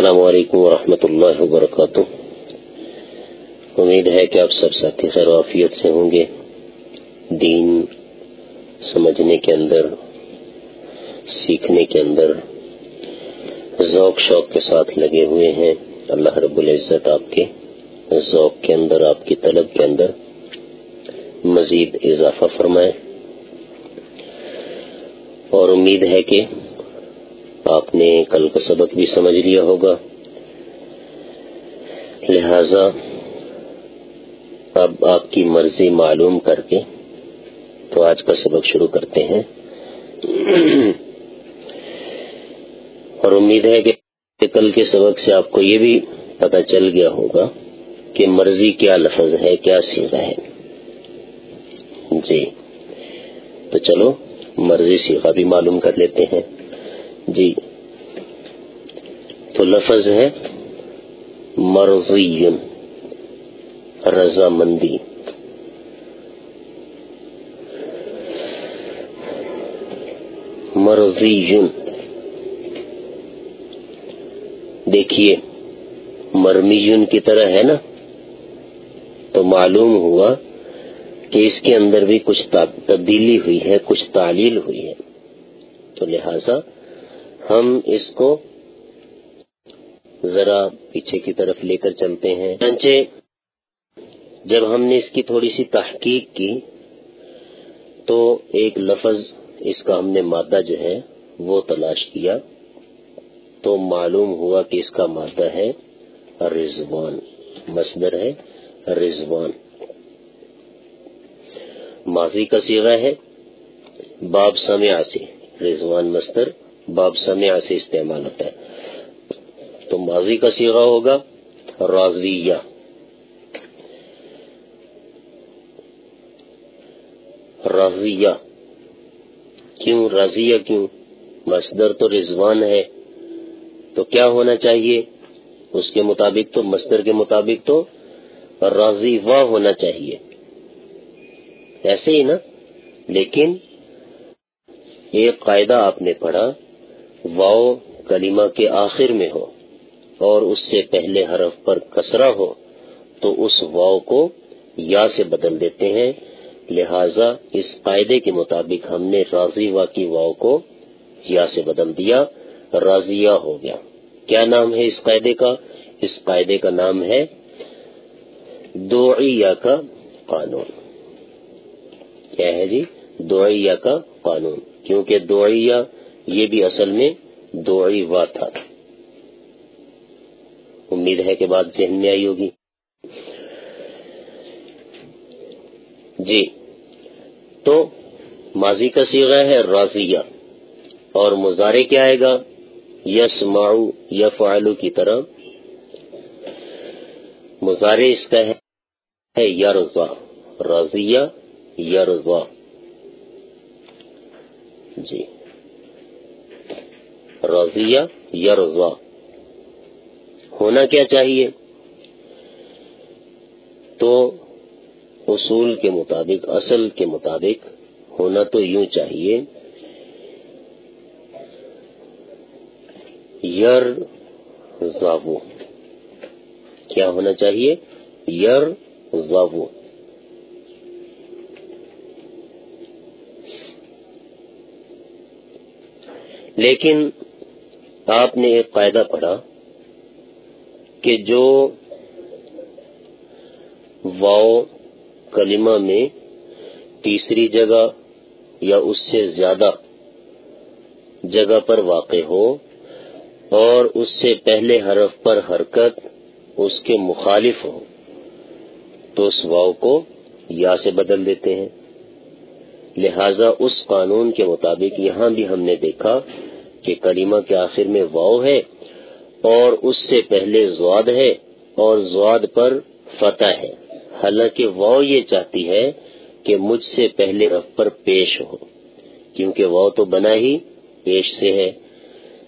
السلام علیکم ورحمۃ اللہ وبرکاتہ۔ امید ہے کہ آپ سب ساتھی خیر وافیت سے ہوں گے۔ دین سمجھنے کے اندر، سیکھنے کے اندر ذوق شوق کے ساتھ لگے ہوئے ہیں۔ اللہ رب العزت آپ کے ذوق کے اندر، آپ کی طلب کے اندر مزید اضافہ فرمائے۔ اور امید ہے کہ آپ نے کل کا سبق بھی سمجھ لیا ہوگا۔ لہذا اب آپ کی مرضی معلوم کر کے تو آج کا سبق شروع کرتے ہیں۔ اور امید ہے کہ کل کے سبق سے آپ کو یہ بھی پتہ چل گیا ہوگا کہ مرضی کیا لفظ ہے، کیا سیکھا ہے۔ جی۔ تو چلو، مرضی سیکھا بھی معلوم کر لیتے ہیں۔ جی۔ تو لفظ ہے مرضی، رضامندی۔ مرضی۔ دیکھیے مرمی کی طرح ہے نا؟ تو معلوم ہوا کہ اس کے اندر بھی کچھ تبدیلی ہوئی ہے، کچھ تعلیل ہوئی ہے۔ تو لہذا ہم اس کو ذرا پیچھے کی طرف لے کر چلتے ہیں۔ جب ہم نے اس کی تھوڑی سی تحقیق کی، تو ایک لفظ اس کا ہم نے مادہ جو ہے وہ تلاش کیا۔ تو معلوم ہوا کہ اس کا مادہ ہے رضوان، مصدر ہے رضوان۔ ماضی کا سیغہ ہے، باب سمع سے، رضوان مصدر۔ باب سمع سے استعمال ہوتا ہے۔ تو ماضی کا سیغہ ہوگا، راضیہ۔ راضیہ۔ کیوں رضیہ کیوں؟ مصدر تو رضوان ہے۔ تو کیا ہونا چاہیے؟ اس کے مطابق تو، مصدر کے مطابق تو راضی واہ ہونا چاہیے۔ ایسے ہی نا؟ لیکن ایک قاعدہ آپ نے پڑھا۔ واؤ کلمہ کے آخر میں ہو اور اس سے پہلے حرف پر کسرا ہو تو اس واؤ کو یا سے بدل دیتے ہیں۔ لہذا اس قاعدے کے مطابق ہم نے راضی وا کی واؤ کو یا سے بدل دیا، راضیہ ہو گیا۔ کیا نام ہے اس قاعدے کا؟ اس قاعدے کا نام ہے دوعیہ کا قانون۔ کیا ہے جی؟ دوعیہ کا قانون۔ کیونکہ دوعیہ یہ بھی اصل میں دوعی وا تھا۔ امید ہے کہ بات ذہن میں آئی ہوگی۔ جی تو ماضی کا سیغہ ہے راضیہ۔ اور مظاہرے کیا آئے گا؟ یس معو یا فعلو کی طرح۔ مظاہرے اس کا ہے یرزا راضیہ یرزا جی۔ رضیہ یرزا ہونا کیا چاہیے؟ تو اصول کے مطابق، اصل کے مطابق ہونا تو یوں چاہیے۔ یر زاو کیا ہونا چاہیے؟ یر زاو لیکن آپ نے ایک قاعدہ پڑھا کہ جو واؤ کلمہ میں تیسری جگہ یا اس سے زیادہ جگہ پر واقع ہو اور اس سے پہلے حرف پر حرکت اس کے مخالف ہو، تو اس واؤ کو یا سے بدل دیتے ہیں۔ لہذا اس قانون کے مطابق یہاں بھی ہم نے دیکھا کہ کریمہ کے آخر میں واؤ ہے اور اس سے پہلے زواد ہے اور زواد پر فتح ہے۔ حالانکہ واؤ یہ چاہتی ہے کہ مجھ سے پہلے رف پر پیش ہو، کیونکہ واؤ تو بنا ہی پیش سے ہے۔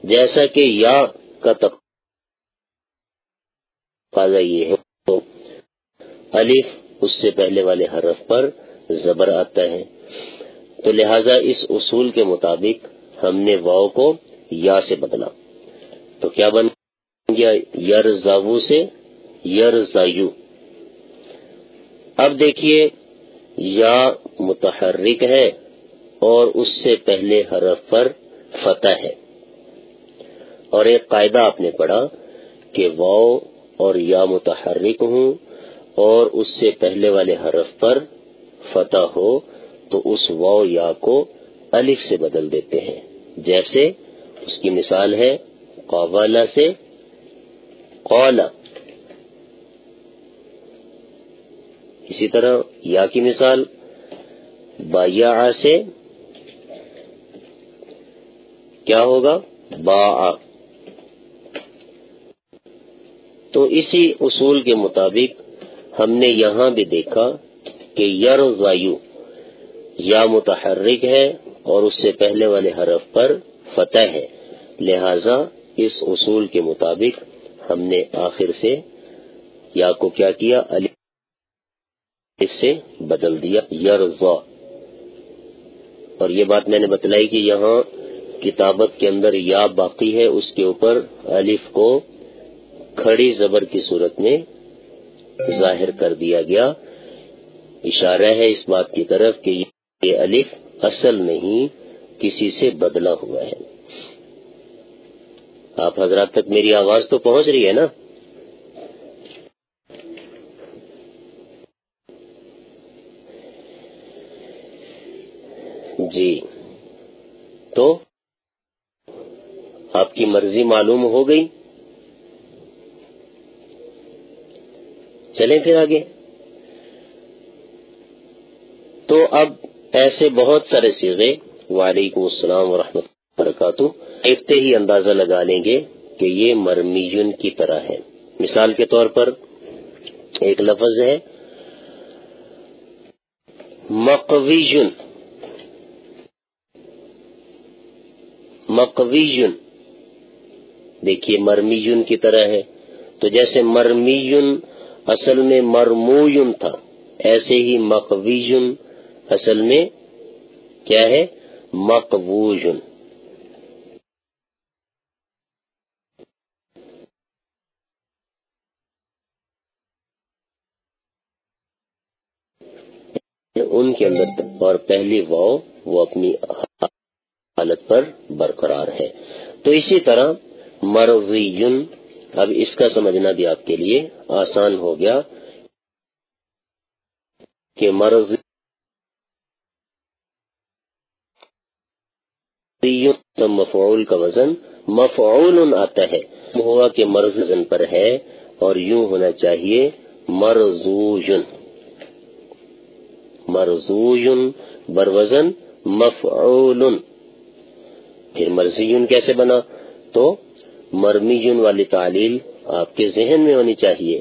جیسا کہ یا کا تقاضا یہ ہے تو الف اس سے پہلے والے حرف پر زبر آتا ہے۔ تو لہذا اس اصول کے مطابق ہم نے واؤ کو یا سے بدلا۔ تو کیا بن گیا؟ یر زاو سے یر زایو اب دیکھیے، یا متحرک ہے اور اس سے پہلے حرف پر فتح ہے۔ اور ایک قاعدہ آپ نے پڑھا کہ واؤ اور یا متحرک ہوں اور اس سے پہلے والے حرف پر فتح ہو تو اس واؤ یا کو الف سے بدل دیتے ہیں۔ جیسے اس کی مثال ہے قوالا سے قولا اسی طرح یا کی مثال بایا سے کیا ہوگا؟ با تو اسی اصول کے مطابق ہم نے یہاں بھی دیکھا کہ یر یا متحرک ہے اور اس سے پہلے والے حرف پر فتح ہے۔ لہذا اس اصول کے مطابق ہم نے آخر سے یا کو کیا کیا؟ اس سے بدل دیا۔ یر اور یہ بات میں نے بتلائی کہ یہاں کتابت کے اندر یا باقی ہے، اس کے اوپر الف کو کھڑی زبر کی صورت میں ظاہر کر دیا گیا۔ اشارہ ہے اس بات کی طرف کہ یہ الف اصل نہیں، کسی سے بدلا ہوا ہے۔ آپ حضرات تک میری آواز تو پہنچ رہی ہے نا؟ جی۔ تو آپ کی مرضی معلوم ہو گئی؟ چلیں پھر آگے۔ تو اب ایسے بہت سارے سیغے وعلیکم السلام ورحمۃ اللہ وبرکاتہ۔ دیکھتے ہی اندازہ لگا لیں گے کہ یہ مرمیون کی طرح ہے۔ مثال کے طور پر ایک لفظ ہے۔ مقویجن مقویجن دیکھیے مرمیون کی طرح ہے۔ تو جیسے مرمیون اصل میں مرموین تھا، ایسے ہی مقویجن اصل میں کیا ہے؟ مقبوجن ان کے اندر اور پہلی واؤ وہ اپنی حالت پر برقرار ہے۔ تو اسی طرح مرضی، اب اس کا سمجھنا بھی آپ کے لیے آسان ہو گیا کہ مرض مفعول کا وزن مفعول آتا ہے۔ ہوا کہ مرض وزن پر ہے اور یوں ہونا چاہیے مرزوجن مرزوجن بر وزن مفعول پھر مرضی کیسے بنا؟ تو مرمی والی تعلیل آپ کے ذہن میں ہونی چاہیے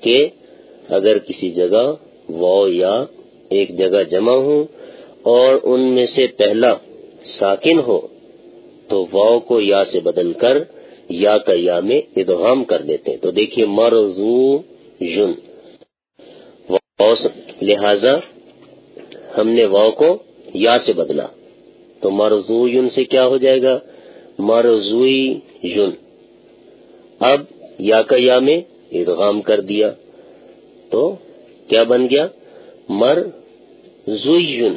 کہ اگر کسی جگہ و یا ایک جگہ جمع ہو اور ان میں سے پہلا ساکن ہو، تو و کو یا سے بدل کر یا کا یا میں ادغام کر دیتے ہیں۔ تو دیکھیے مرزو یون لہذا ہم نے و کو یا سے بدلا۔ تو مرزو یون سے کیا ہو جائے گا؟ مرزوئی یون اب یا کا یا میں ادغام کر دیا۔ تو کیا بن گیا؟ مر زویون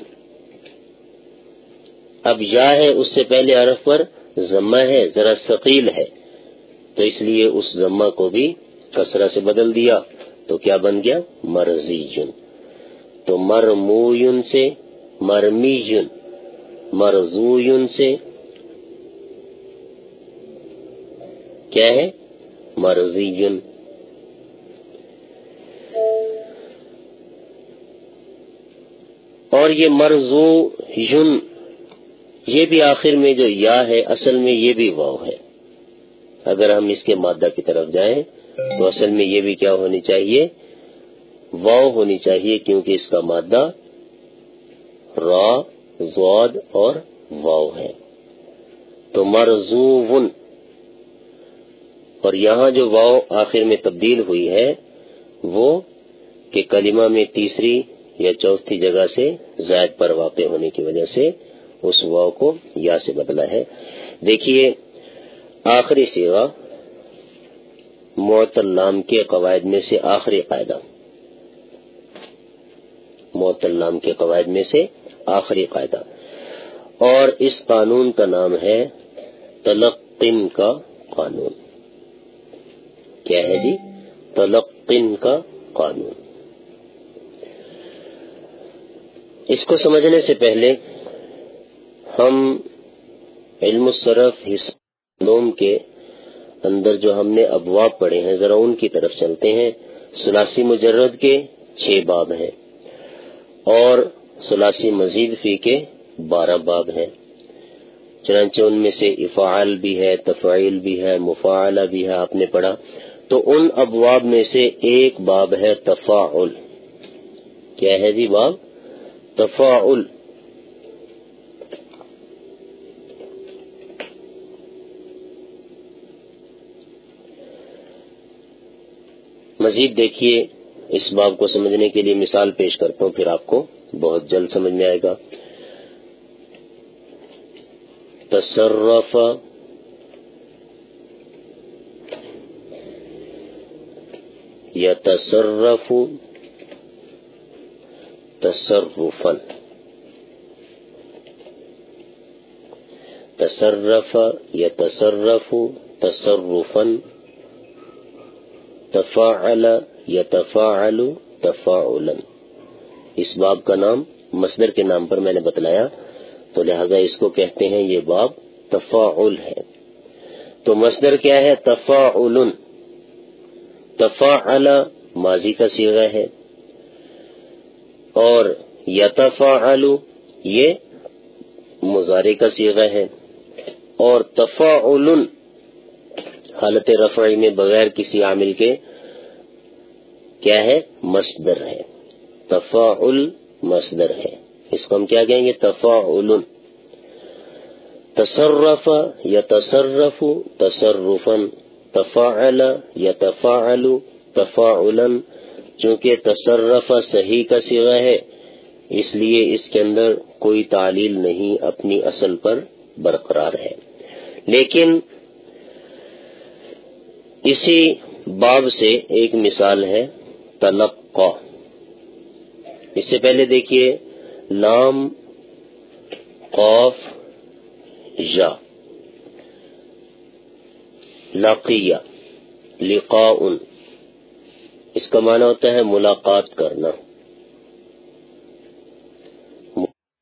اب یا ہے اس سے پہلے عرف پر ضمہ ہے، ذرا ثقیل ہے۔ تو اس لیے اس ضمہ کو بھی کسرہ سے بدل دیا۔ تو کیا بن گیا؟ مرزی تو مرموین سے مرمی مرزوین سے کیا ہے؟ مرضی اور یہ مرزو یون یہ بھی آخر میں جو یا ہے، اصل میں یہ بھی واؤ ہے۔ اگر ہم اس کے مادہ کی طرف جائیں، تو اصل میں یہ بھی کیا ہونی چاہیے؟ واؤ ہونی چاہیے، کیونکہ اس کا مادہ را، زواد اور واؤ ہے۔ تو مرزو اور یہاں جو واؤ آخر میں تبدیل ہوئی ہے، وہ کہ کلمہ میں تیسری یا چوتھی جگہ سے زائد پر واقع ہونے کی وجہ سے اس واؤ کو یا سے بدلا ہے۔ دیکھیے، آخری سیوا معطلام کے قواعد میں سے آخری قاعدہ۔ معطلام کے قواعد میں سے آخری قاعدہ۔ اور اس قانون کا نام ہے تلقن کا قانون۔ کیا ہے جی؟ تلقن کا قانون۔ اس کو سمجھنے سے پہلے ہم علم الصرف حصوم کے اندر جو ہم نے ابواب پڑھے ہیں، ذرا ان کی طرف چلتے ہیں۔ سلاسی مجرد کے چھ باب ہیں اور سلاسی مزید فی کے بارہ باب ہیں۔ چنانچہ ان میں سے افعال بھی ہے، تفعیل بھی ہے، مفعلہ بھی ہے، آپ نے پڑھا۔ تو ان ابواب میں سے ایک باب ہے تفاعل۔ کیا ہے جی باب؟ تفاعل۔ مزید دیکھیے اس باب کو سمجھنے کے لیے مثال پیش کرتا ہوں، پھر آپ کو بہت جلد سمجھ میں آئے گا۔ تصرف یا تصرف تصرفا۔ تصرف یا تصرف تصرفا۔ تفاعل یا تفاعل تفاعلا اس باب کا نام مصدر کے نام پر میں نے بتلایا، تو لہذا اس کو کہتے ہیں یہ باب تفاعل ہے۔ تو مصدر کیا ہے؟ تفاعل تفاعل ماضی کا سیغہ ہے۔ اور یتفاعل یہ مظاہرے کا سیغہ ہے۔ اور تفاعل حالت رفعی میں بغیر کسی عامل کے کیا ہے؟ مصدر ہے۔ تفاعل مصدر ہے۔ اس کو ہم کیا کہیں گے؟ تفاعل۔ تصرف یا تصرف تصرفا، تفاعل یا تفاعل تفاعلا، چونکہ تصرف صحیح کا سیغہ ہے، اس لیے اس کے اندر کوئی تعلیل نہیں، اپنی اصل پر برقرار ہے۔ لیکن اسی باب سے ایک مثال ہے تلقا اس سے پہلے دیکھیے لام قوف یا۔ لقیہ، لقاء۔ اس کا معنی ہوتا ہے ملاقات کرنا۔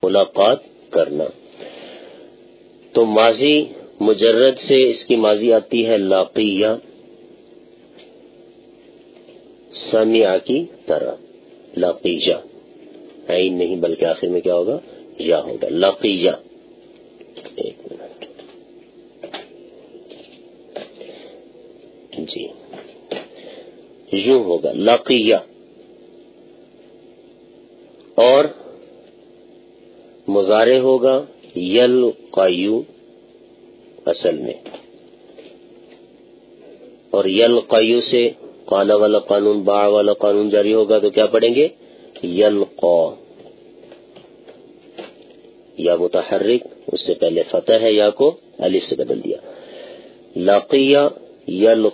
ملاقات کرنا۔ تو ماضی مجرد سے اس کی ماضی آتی ہے لاقیہ سمیع کی طرح، لقیجہ۔ عین نہیں، بلکہ آخر میں کیا ہوگا؟ یا ہوگا، لقیجہ۔ ایک منٹ۔ جی۔ یوں ہوگا، لقیہ۔ اور مظاہرے ہوگا یل قیو اصل میں۔ اور یل قیو سے کالا والا قانون با والا قانون جاری ہوگا تو کیا پڑھیں گے؟ یل یا متحرک، اس سے پہلے فتح ہے یا کو؟ علی سے بدل دیا. لقیہ یل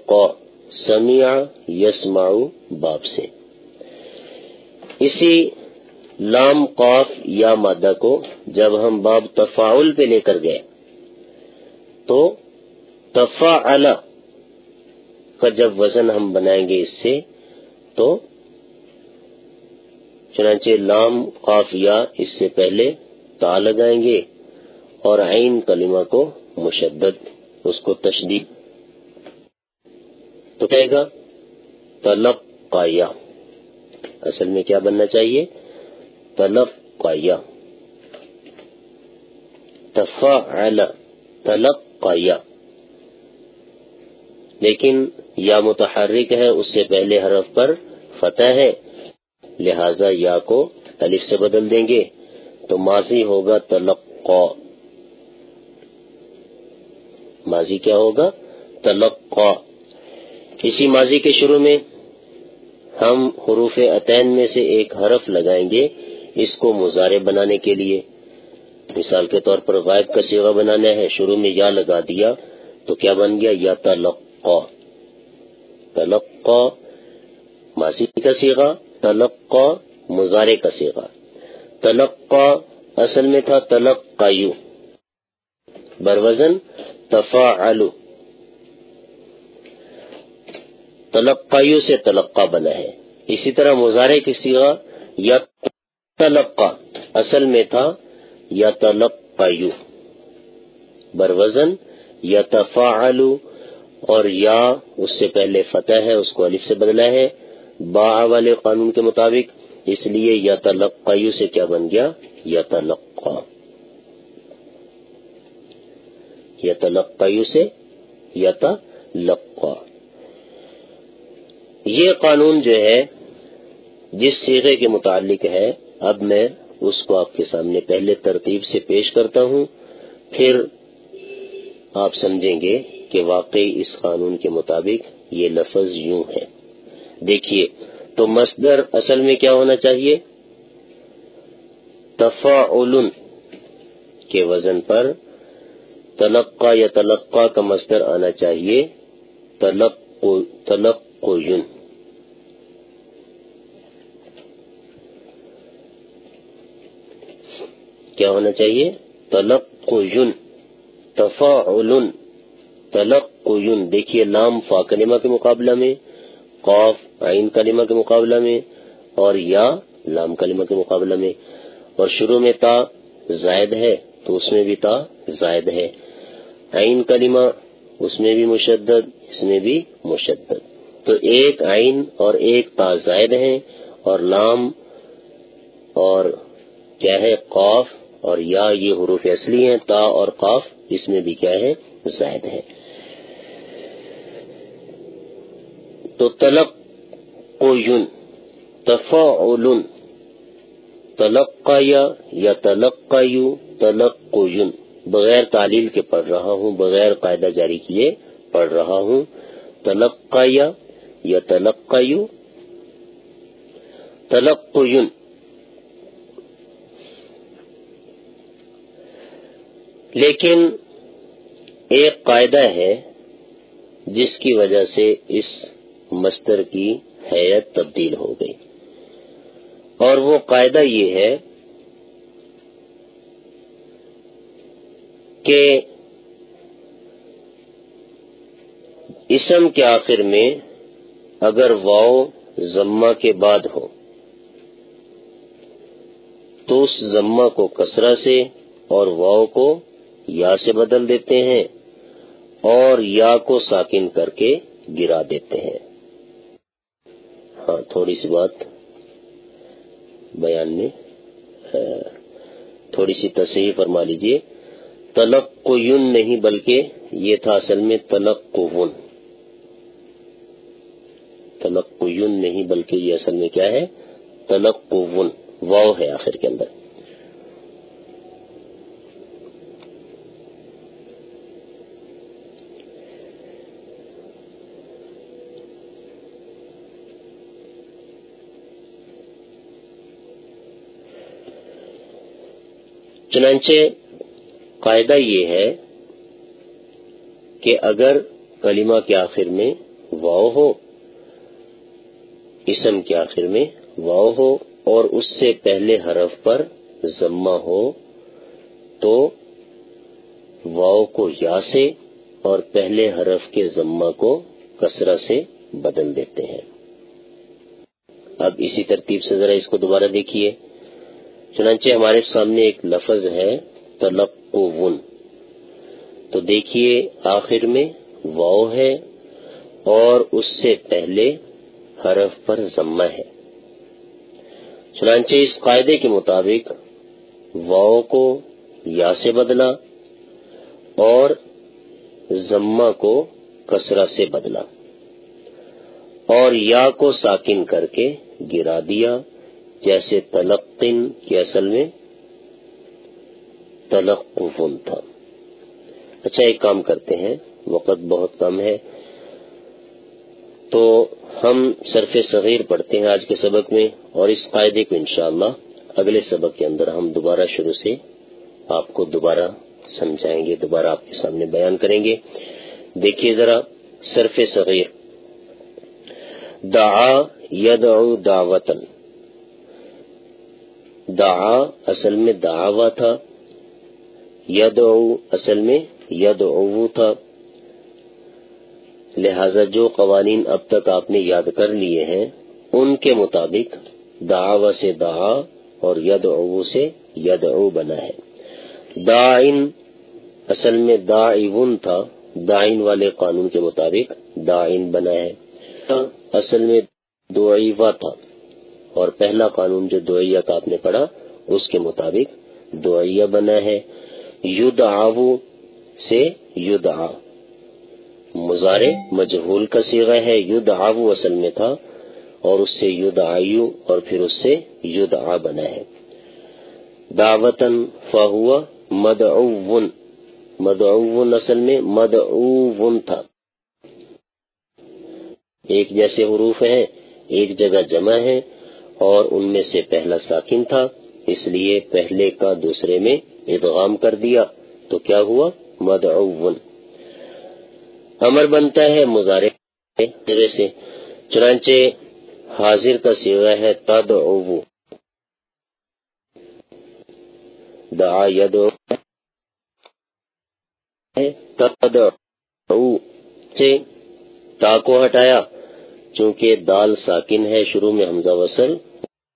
سمیع یسما باب سے. اسی لام، قاف یا مادہ کو جب ہم باب تفاعل پہ لے کر گئے، تو تفا کا جب وزن ہم بنائیں گے اس سے، تو چنانچہ لام، قاف یا اس سے پہلے تا لگائیں گے اور عین کلمہ کو مشدد، اس کو تشدید۔ تو کہے گا طلب قایا اصل میں کیا بننا چاہیے؟ طلب قایا تفعل طلب قایا لیکن یا متحرک ہے، اس سے پہلے حرف پر فتح ہے۔ لہذا یا کو الف سے بدل دیں گے۔ تو ماضی ہوگا تلقا ماضی کیا ہوگا؟ تلقا اسی ماضی کے شروع میں ہم حروف عطین میں سے ایک حرف لگائیں گے۔ اس کو مظاہرے بنانے کے لیے۔ مثال کے طور پر غائب کا سیوا بنانا ہے۔ شروع میں یا لگا دیا تو کیا بن گیا؟ یا تلقا تلقا ماسی کا سیگا تلقا مزارے کا سیگا تلقا اصل میں تھا تلق یو بروزن تفا تلقایو سے تلقا بنا ہے۔ اسی طرح مظاہرے کی سیگا یا تلقا اصل میں تھا یا تلقایو بروزن یا تفا اور یا اس سے پہلے فتح ہے، اس کو الف سے بدلا ہے۔ با والے قانون کے مطابق، اس لیے یا تلقایو سے کیا بن گیا؟ یا تلقا یا تلقایو سے یا تلقا یہ قانون جو ہے، جس سیغے کے متعلق ہے، اب میں اس کو آپ کے سامنے پہلے ترتیب سے پیش کرتا ہوں۔ پھر آپ سمجھیں گے کہ واقعی اس قانون کے مطابق یہ لفظ یوں ہے۔ دیکھیے، تو مصدر اصل میں کیا ہونا چاہیے؟ تفاعل کے وزن پر تلقا یا تلقا کا مصدر آنا چاہیے۔ تلق کیا ہونا چاہیے؟ تلق یون تفا یون دیکھیے لام فا کلمہ کے مقابلہ میں قوف عین کلمہ کے مقابلہ میں، اور یا لام کلمہ کے مقابلہ میں۔ اور شروع میں تا زائد ہے، تو اس میں بھی تا زائد ہے۔ عین کلمہ اس میں بھی مشدد، اس میں بھی مشدد۔ تو ایک عین اور ایک تا زائد ہیں، اور لام اور کیا ہے قوف اور یا یہ حروف اصلی ہیں، تا اور قاف، اس میں بھی کیا ہے، زائد ہے۔ تو تلق کو یون تفا تلقا یا تلقا یو تلق کو یون بغیر تعلیل کے پڑھ رہا ہوں، بغیر قاعدہ جاری کیے پڑھ رہا ہوں تلقا یا تلقا یو تلق لیکن ایک قاعدہ ہے جس کی وجہ سے اس مستر کی حیت تبدیل ہو گئی۔ اور وہ قاعدہ یہ ہے کہ اسم کے آخر میں اگر واؤ ضمہ کے بعد ہو، تو اس ضمہ کو کسرا سے اور واؤ کو یا سے بدل دیتے ہیں اور یا کو ساکن کر کے گرا دیتے ہیں۔ ہاں تھوڑی سی بات بیان میں تھوڑی سی تصحیح فرما لیجیے۔ تلق کو یون نہیں بلکہ یہ تھا اصل میں تلق کو ون تلق کو یون نہیں بلکہ یہ اصل میں کیا ہے؟ تلق کو ون واؤ ہے آخر کے اندر۔ چنانچہ قاعدہ یہ ہے کہ اگر کلمہ کے آخر میں واؤ ہو، اسم کے آخر میں واؤ ہو اور اس سے پہلے حرف پر ضمہ ہو، تو واؤ کو یا سے اور پہلے حرف کے ضمہ کو کسرا سے بدل دیتے ہیں۔ اب اسی ترتیب سے ذرا اس کو دوبارہ دیکھیے۔ چنانچہ ہمارے سامنے ایک لفظ ہے تلق تو دیکھیے، آخر میں واؤ ہے اور اس سے پہلے حرف پر ضمہ ہے۔ چنانچہ اس قاعدے کے مطابق واؤ کو یا سے بدلا اور ضمہ کو کسرا سے بدلا اور یا کو ساکن کر کے گرا دیا۔ جیسے تلقن کی اصل میں تلقفن تھا۔ اچھا ایک کام کرتے ہیں۔ وقت بہت کم ہے۔ تو ہم صرف صغیر پڑھتے ہیں آج کے سبق میں، اور اس قاعدے کو انشاءاللہ اگلے سبق کے اندر ہم دوبارہ شروع سے آپ کو دوبارہ سمجھائیں گے، دوبارہ آپ کے سامنے بیان کریں گے۔ دیکھیے ذرا، صرف صغیر۔ دعا یدعو دعوتن دعا اصل میں دعوا تھا، یدعو اصل میں یدعو تھا۔ لہذا جو قوانین اب تک آپ نے یاد کر لیے ہیں، ان کے مطابق دعوا سے دعا اور یدعو سے یدعو بنا ہے۔ دائن اصل میں دائن تھا دائن والے قانون کے مطابق دائن بنا ہے۔ اصل میں دعیوا تھا۔ اور پہلا قانون جو دعیا کا آپ نے پڑھا، اس کے مطابق دعیا بنا ہے۔ ید سے ید مزارے مجہول کا سیغہ ہے ید اصل میں تھا، اور اس سے ید آیو اور پھر اس سے ید آ بنا ہے۔ دعوتن فہو مد مدعون اصل میں مدعون تھا۔ ایک جیسے حروف ہیں، ایک جگہ جمع ہے اور ان میں سے پہلا ساکن تھا، اس لیے پہلے کا دوسرے میں ادغام کر دیا۔ تو کیا ہوا؟ مدعون۔ امر بنتا ہے مزارے سے۔ چنانچہ حاضر کا سیوا ہے تد دعا یدو سے تا کو ہٹایا۔ چونکہ دال ساکن ہے، شروع میں حمزہ وصل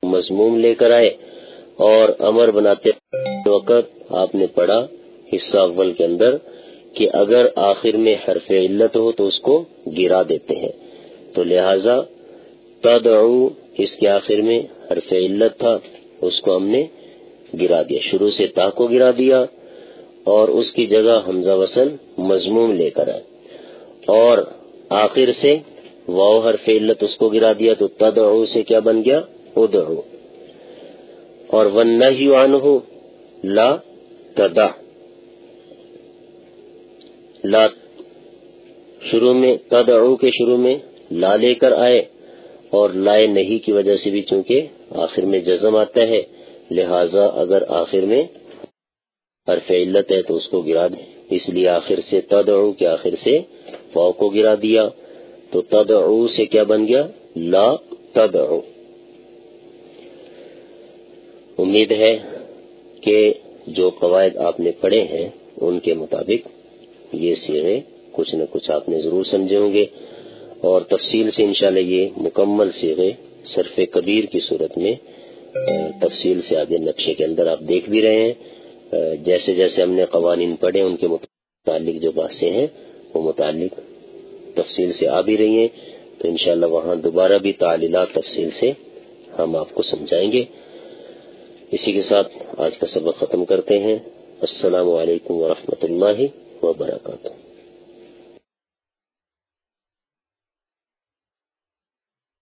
مضموم لے کر آئے اور امر بناتے وقت آپ نے پڑھا حصہ اول کے اندر کہ اگر آخر میں حرف علت ہو تو اس کو گرا دیتے ہیں۔ تو لہذا تدعو اس کے آخر میں حرف علت تھا، اس کو ہم نے گرا دیا۔ شروع سے تا کو گرا دیا اور اس کی جگہ حمزہ وصل مضموم لے کر آئے۔ اور آخر سے واؤ ہر فیلت اس کو گرا دیا تو تد سے کیا بن گیا؟ ادعو. اور ون نہ ہو لا تدا لا شروع میں تد کے شروع میں لا لے کر آئے اور لائے نہیں کی وجہ سے بھی چونکہ آخر میں جزم آتا ہے، لہذا اگر آخر میں حرف علت ہے تو اس کو گرا دیں۔ اس لیے آخر سے تدعو کے آخر سے واؤ کو گرا دیا۔ تو تدعو سے کیا بن گیا؟ لا تدعو۔ امید ہے کہ جو قواعد آپ نے پڑھے ہیں ان کے مطابق یہ سیرے کچھ نہ کچھ آپ نے ضرور سمجھے ہوں گے۔ اور تفصیل سے انشاءاللہ یہ مکمل سیرے صرف کبیر کی صورت میں تفصیل سے آگے نقشے کے اندر آپ دیکھ بھی رہے ہیں۔ جیسے جیسے ہم نے قوانین پڑھے، ان کے متعلق جو باتیں ہیں، وہ متعلق تفصیل سے آ بھی رہی ہیں، تو انشاءاللہ وہاں دوبارہ بھی تعلیلات تفصیل سے ہم آپ کو سمجھائیں گے۔ اسی کے ساتھ آج کا سبق ختم کرتے ہیں۔ السلام علیکم ورحمۃ اللہ وبرکاتہ۔